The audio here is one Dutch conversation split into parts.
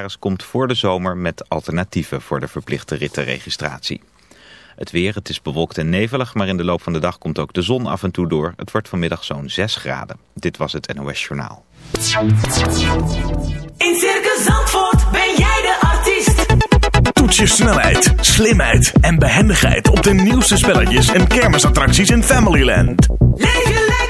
staatssecretaris komt voor de zomer met alternatieven voor de verplichte rittenregistratie. Het weer, het is bewolkt en nevelig, maar in de loop van de dag komt ook de zon af en toe door. Het wordt vanmiddag zo'n 6 graden. Dit was het NOS Journaal. In Circus Zandvoort ben jij de artiest. Toets je snelheid, slimheid en behendigheid op de nieuwste spelletjes en kermisattracties in Familyland. Leef je lekker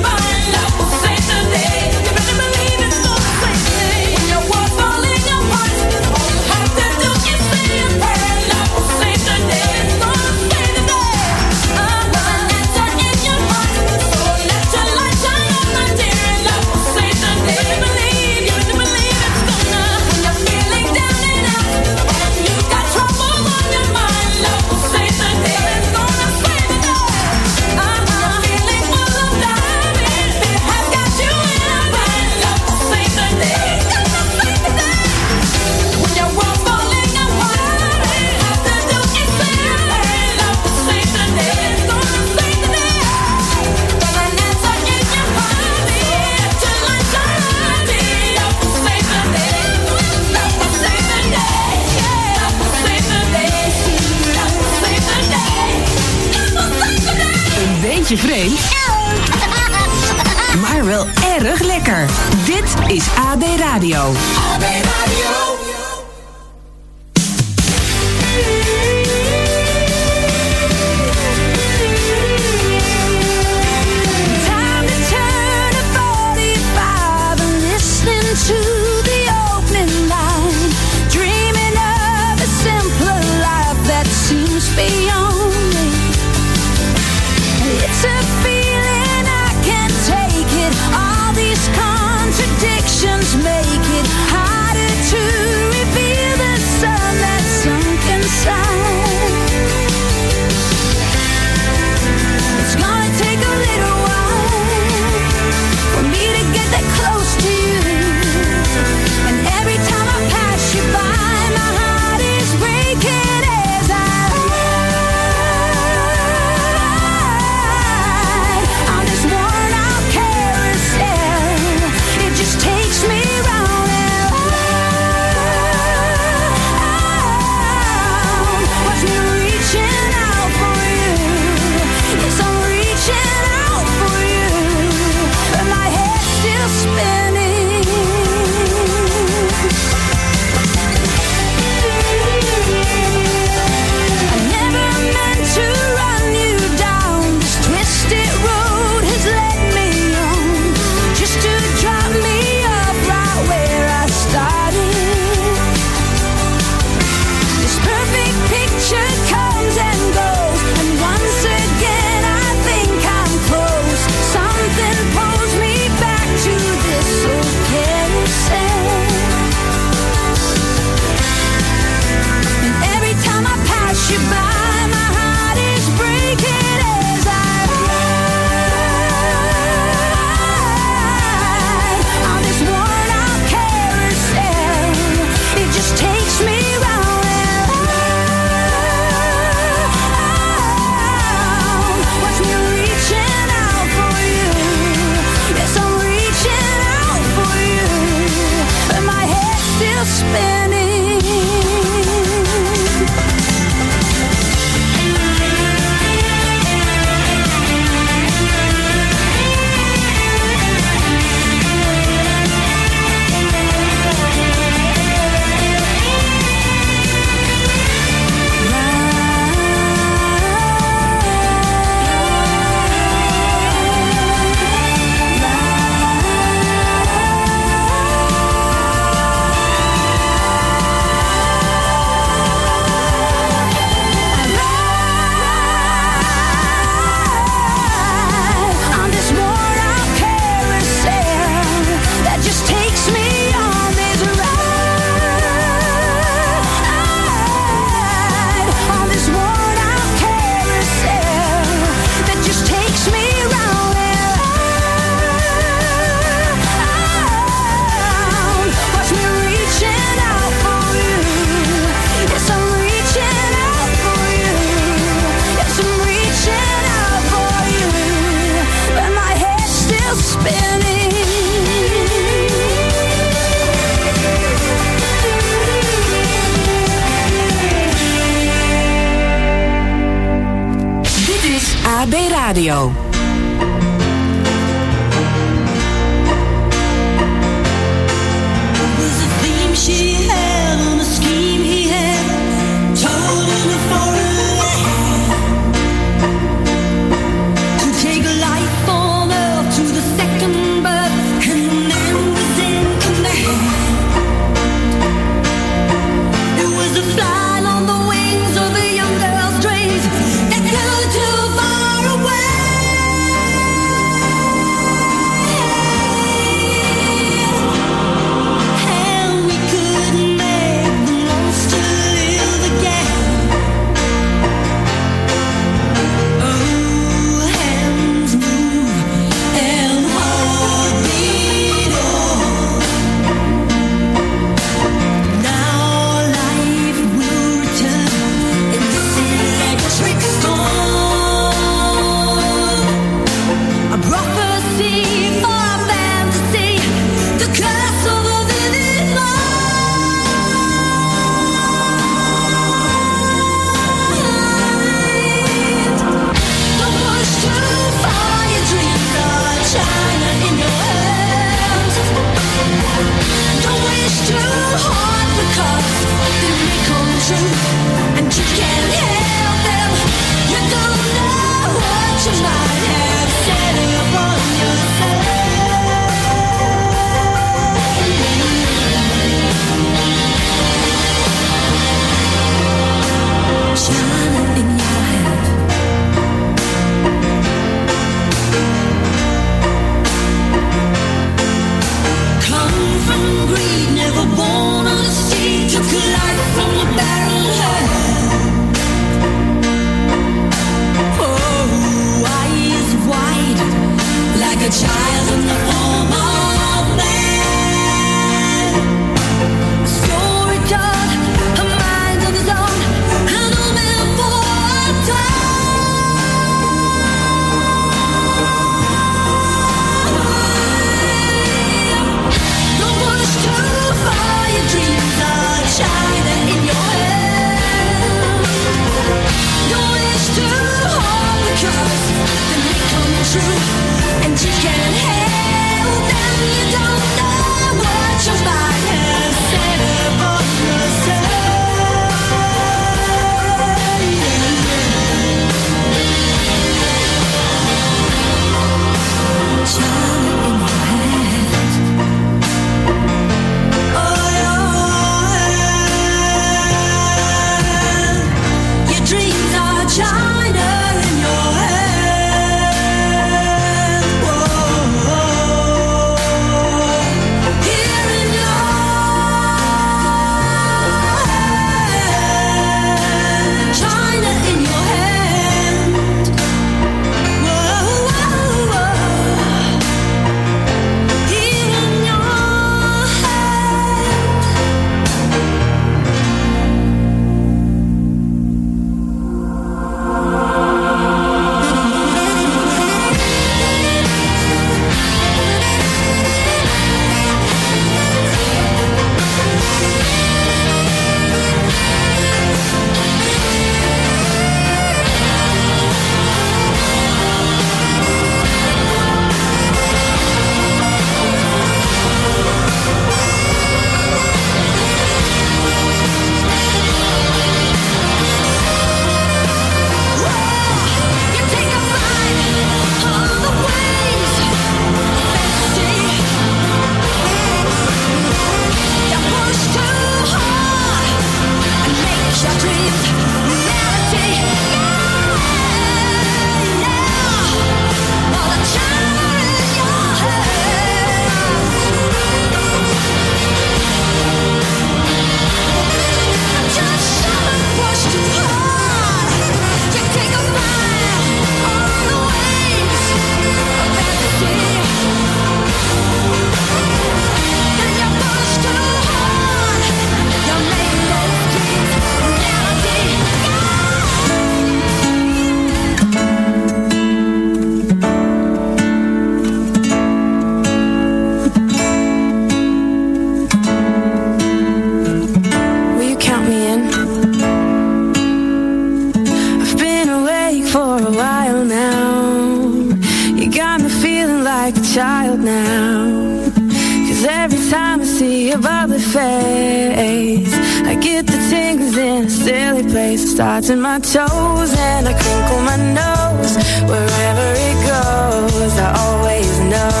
touching my toes and I crinkle my nose. Wherever it goes, I always know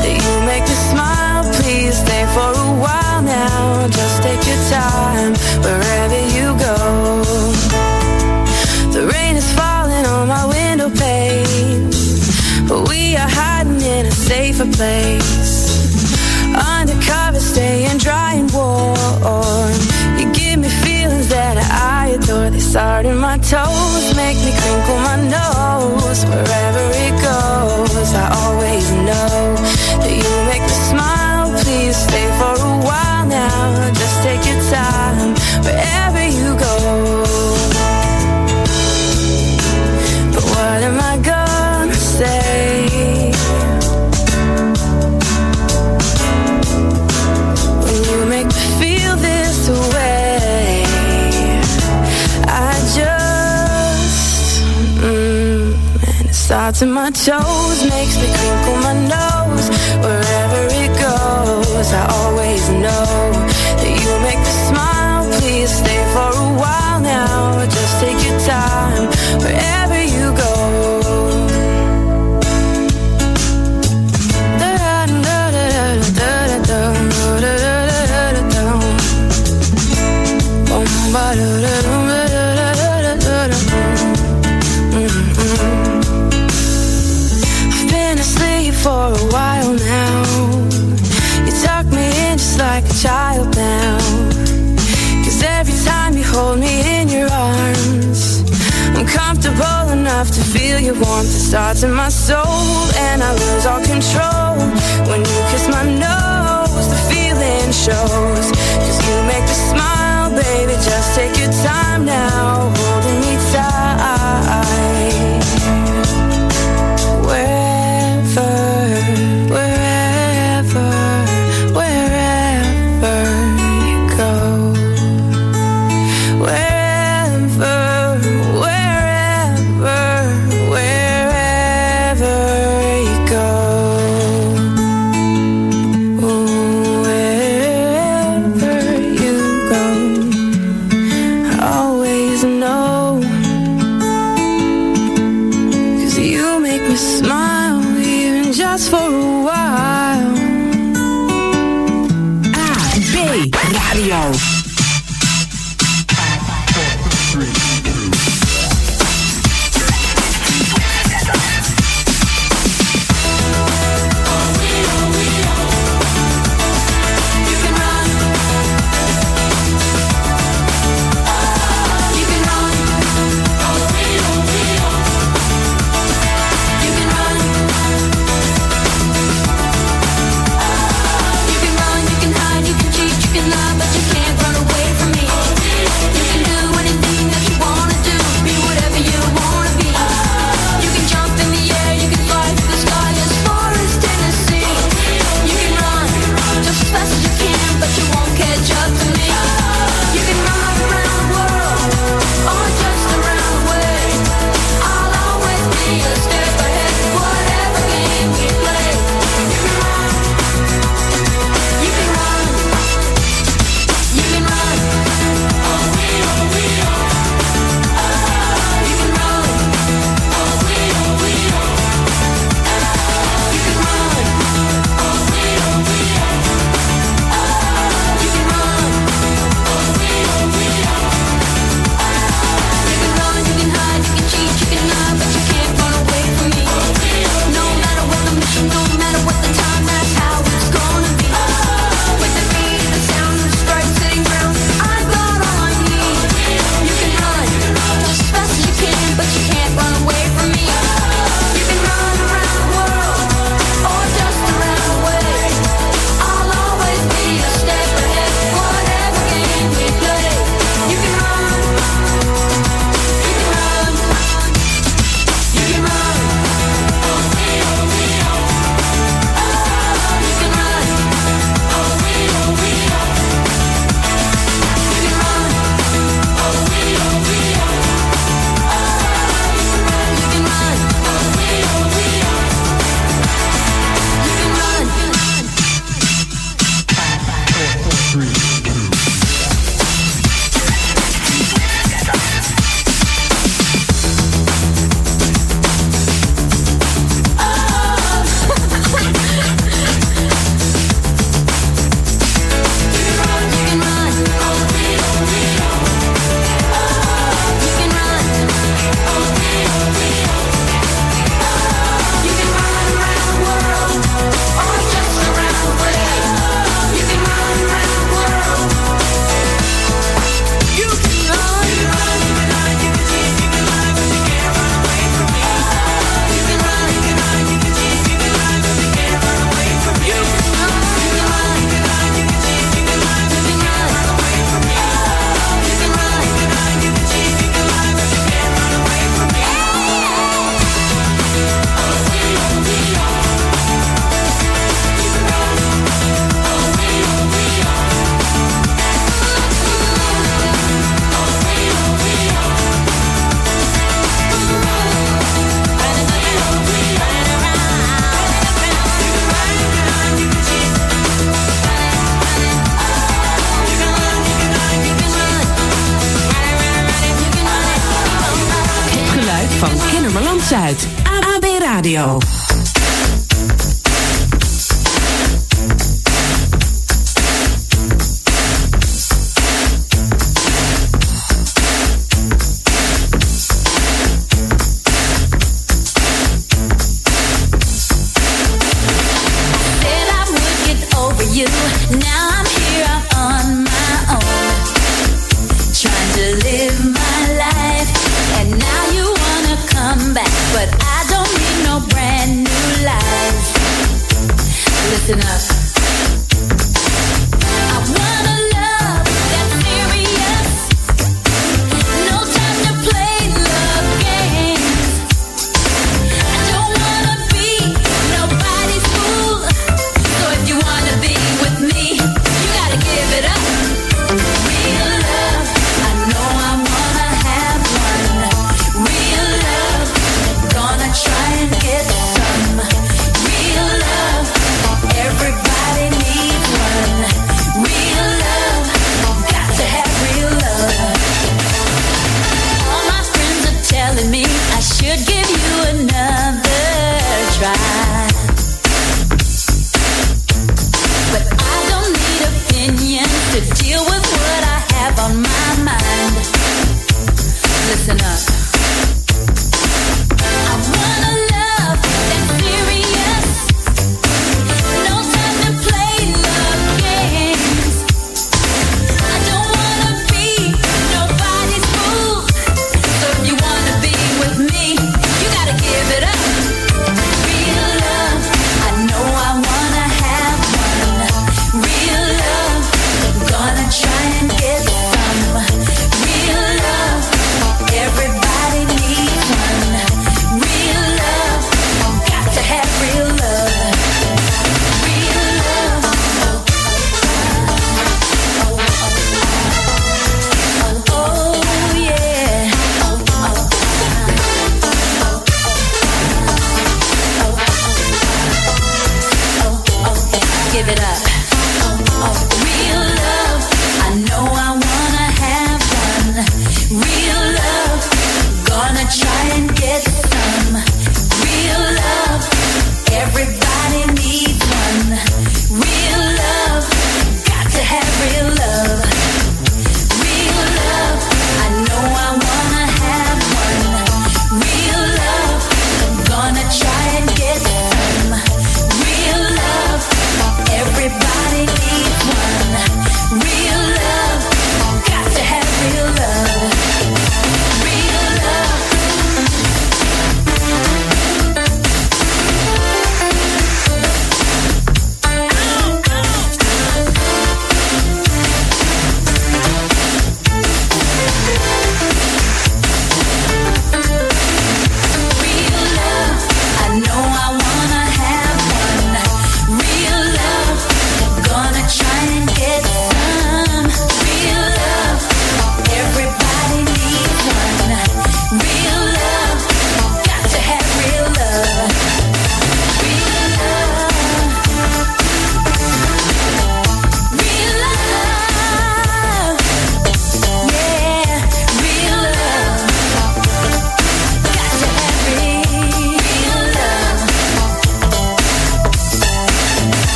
that you make me smile. Please stay for a while now. Just take your time wherever you go. The rain is falling on my window pane, but we are hiding in a safer place. to my toes, makes me crinkle my nose. Wherever it goes, I always.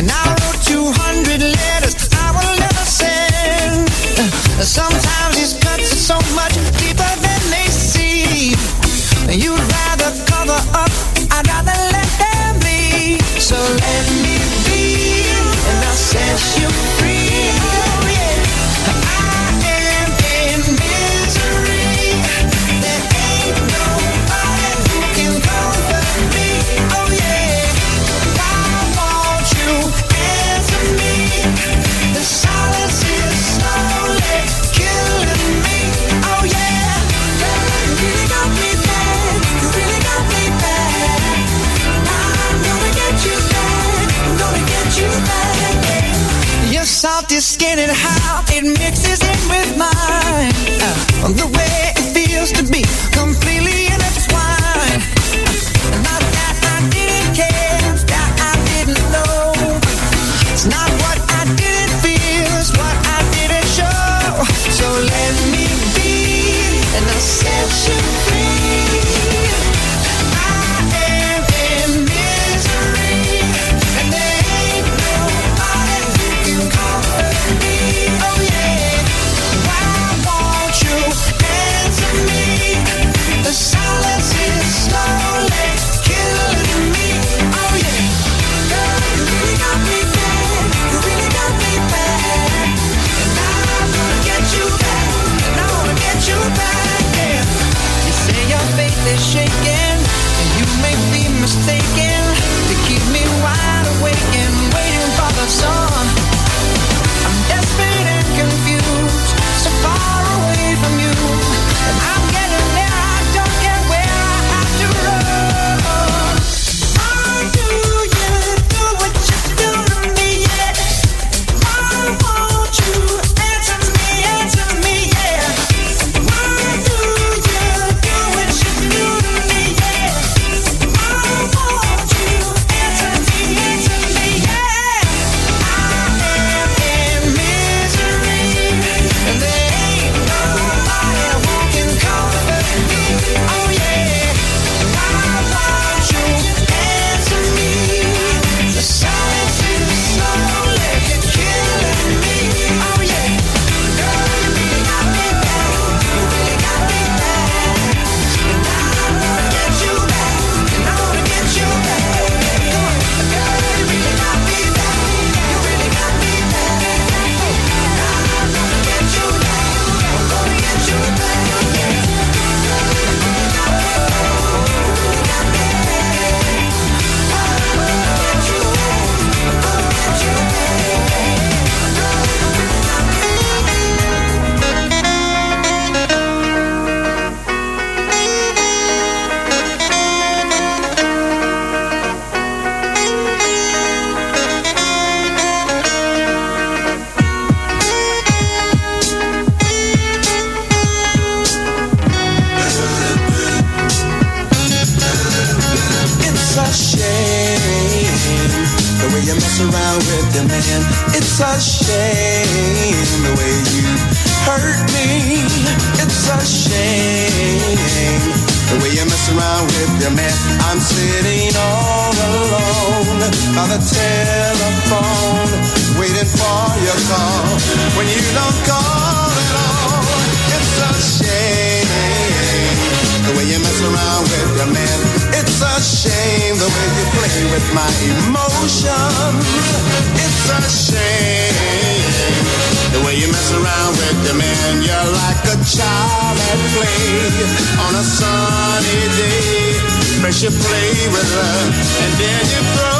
And now On the telephone, waiting for your call. When you don't call at all, it's a shame. The way you mess around with your man, it's a shame. The way you play with my emotion, it's a shame. The way you mess around with your man, you're like a child at play on a sunny day. First you play with her, and then you throw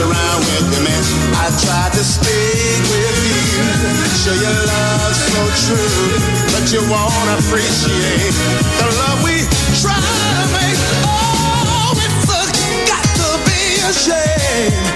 around with you, man. I tried to stay with you, show your love so true, but you won't appreciate the love we try to make. Oh, it's a got to be a shame.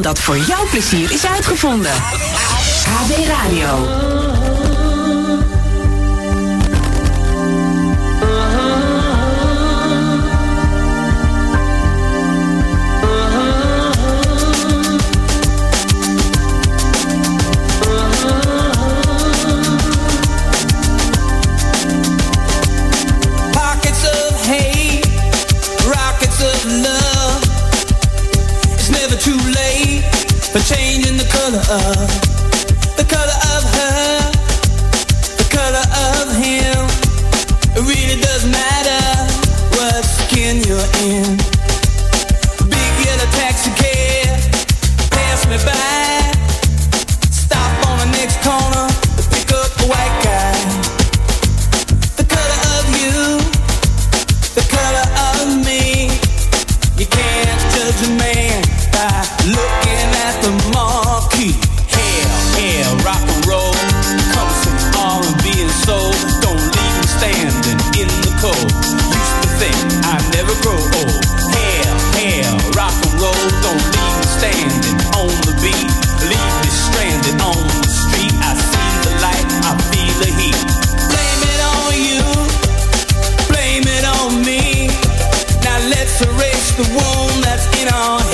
dat voor jouw plezier is uitgevonden. Radio. Up. on.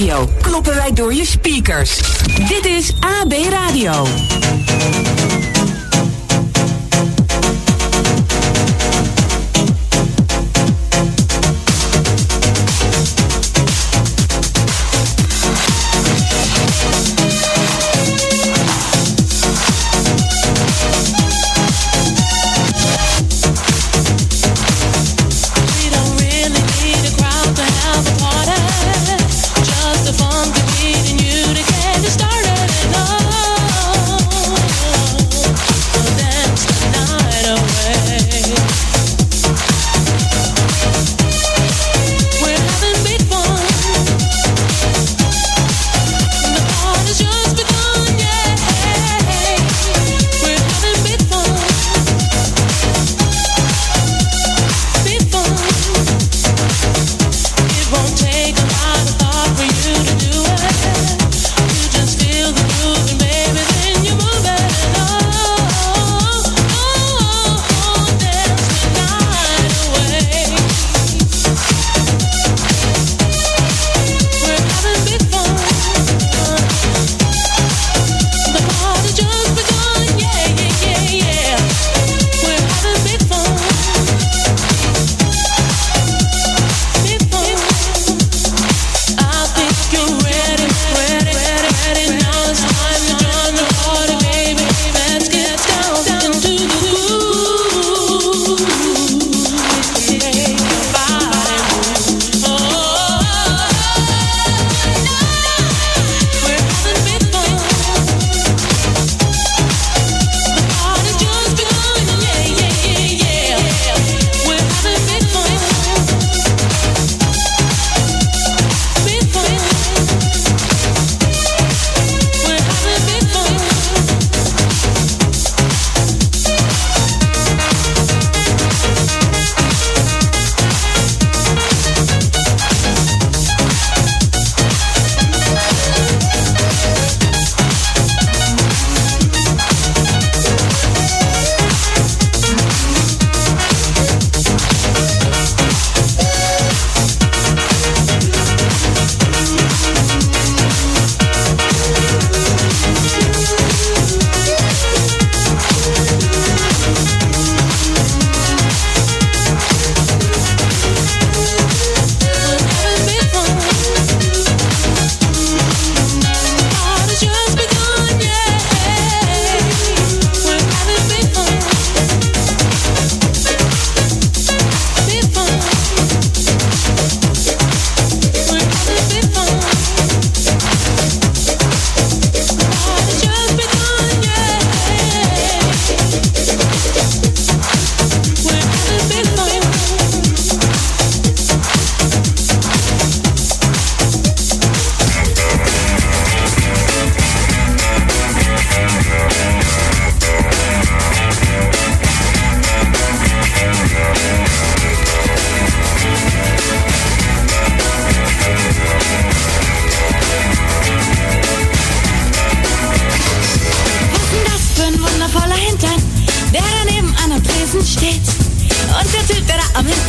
regio kloppen wij door je speakers. Dit is AB Radio.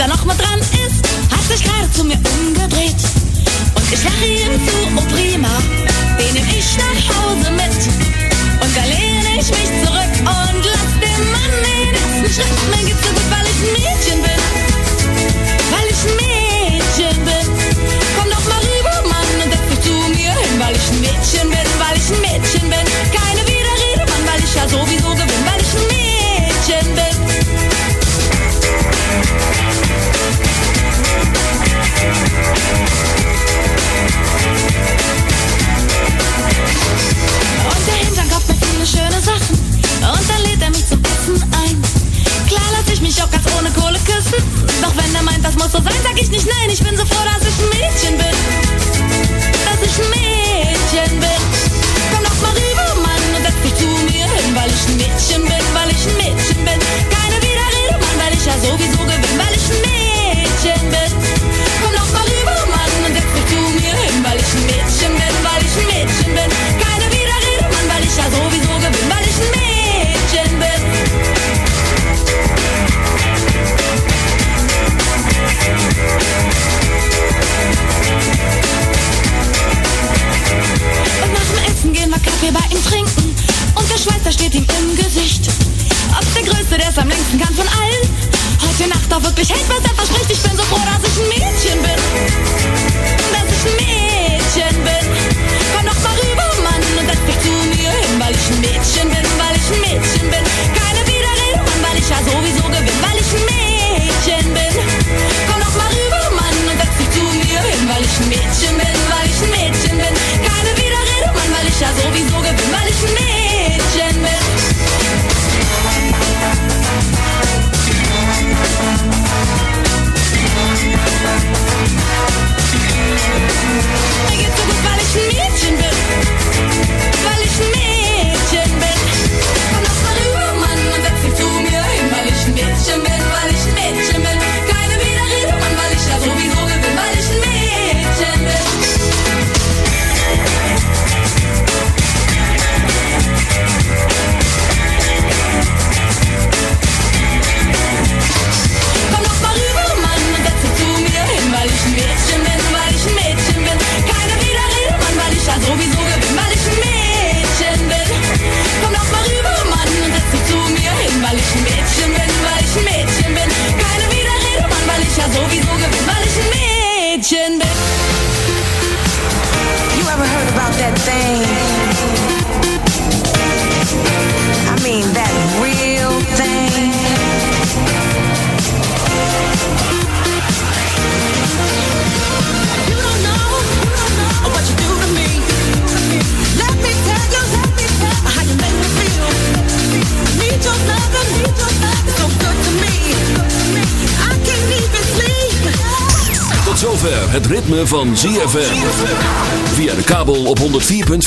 Da am Hinter noch mal dran ist, hat sich gerade zu mir umgedreht. Und ich lache ihm zu, oh prima, den nehm ich nach Hause mit. Und da lehne ich mich zurück und lass den Mann den ersten Schritt. Mir geht's so gut, muss so sein, sag ich nicht nein. Ich bin so froh, dass ich ein Mädchen bin. Längsten kann von allen. Heute Nacht auch wirklich hält, was er verspricht. Ich bin so froh, dass ich ein Mädchen bin.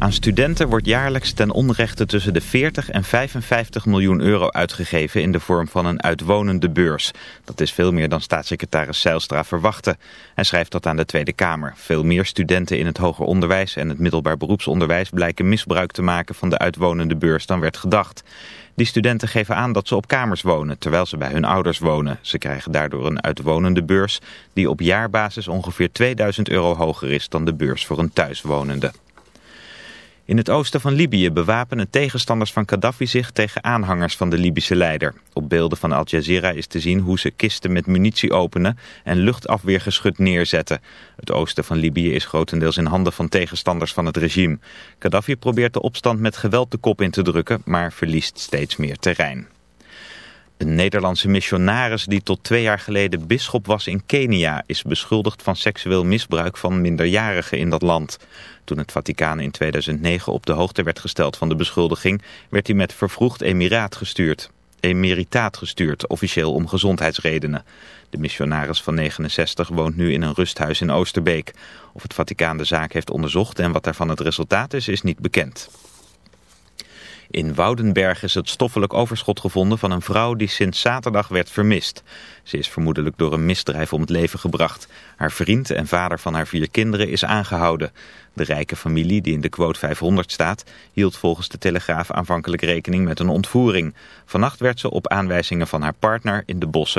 Aan studenten wordt jaarlijks ten onrechte tussen de 40 en 55 miljoen euro uitgegeven in de vorm van een uitwonende beurs. Dat is veel meer dan staatssecretaris Zeilstra verwachtte. Hij schrijft dat aan de Tweede Kamer. Veel meer studenten in het hoger onderwijs en het middelbaar beroepsonderwijs blijken misbruik te maken van de uitwonende beurs dan werd gedacht. Die studenten geven aan dat ze op kamers wonen, terwijl ze bij hun ouders wonen. Ze krijgen daardoor een uitwonende beurs die op jaarbasis ongeveer 2000 euro hoger is dan de beurs voor een thuiswonende. In het oosten van Libië bewapenen tegenstanders van Gaddafi zich tegen aanhangers van de Libische leider. Op beelden van Al Jazeera is te zien hoe ze kisten met munitie openen en luchtafweergeschut neerzetten. Het oosten van Libië is grotendeels in handen van tegenstanders van het regime. Gaddafi probeert de opstand met geweld de kop in te drukken, maar verliest steeds meer terrein. Een Nederlandse missionaris die tot twee jaar geleden bisschop was in Kenia... is beschuldigd van seksueel misbruik van minderjarigen in dat land. Toen het Vaticaan in 2009 op de hoogte werd gesteld van de beschuldiging... werd hij met vervroegd emiraat gestuurd. emeritaat gestuurd, officieel om gezondheidsredenen. De missionaris van 69 woont nu in een rusthuis in Oosterbeek. Of het Vaticaan de zaak heeft onderzocht en wat daarvan het resultaat is, is niet bekend. In Woudenberg is het stoffelijk overschot gevonden van een vrouw die sinds zaterdag werd vermist. Ze is vermoedelijk door een misdrijf om het leven gebracht. Haar vriend en vader van haar vier kinderen is aangehouden. De rijke familie, die in de quote 500 staat, hield volgens de Telegraaf aanvankelijk rekening met een ontvoering. Vannacht werd ze op aanwijzingen van haar partner in de bossen